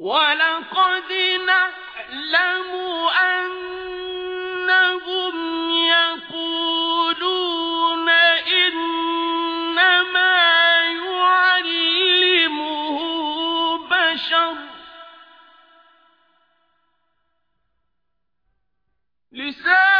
ولقد نعلم أنهم يقولون إنما يعلمه بشر. لسان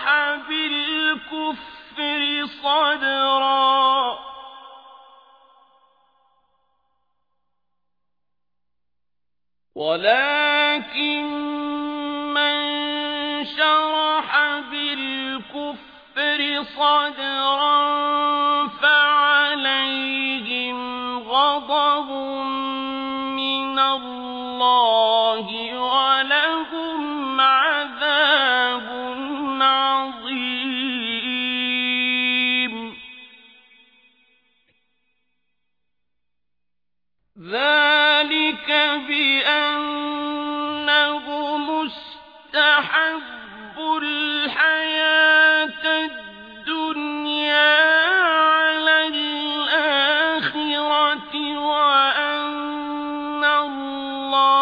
شرح بالكفر صدرا. ولكن من شرح بالكفر صدرا فعليهم غضب من الله ذلك بأنه مستحب الحياة الدنيا على الآخرة وأن الله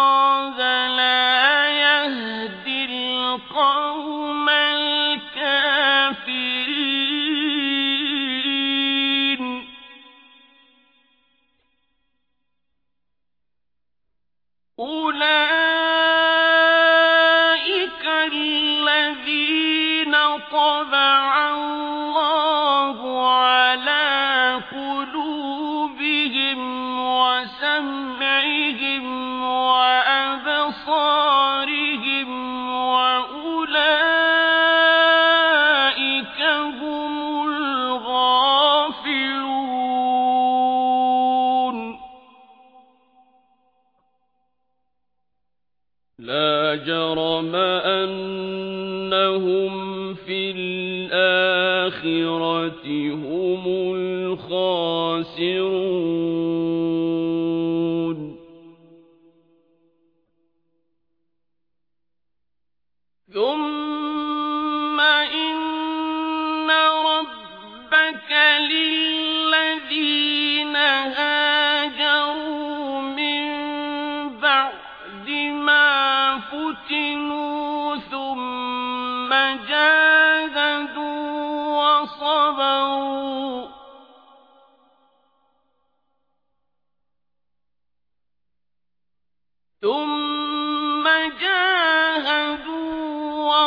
طبع الله على لا جرم أنهم في الآخرة هم الخاسرون. ثم إن ربك للذين هاجروا من بعد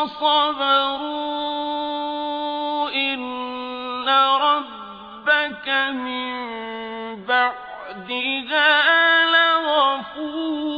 وصبروا إن ربك من بعدها لغفور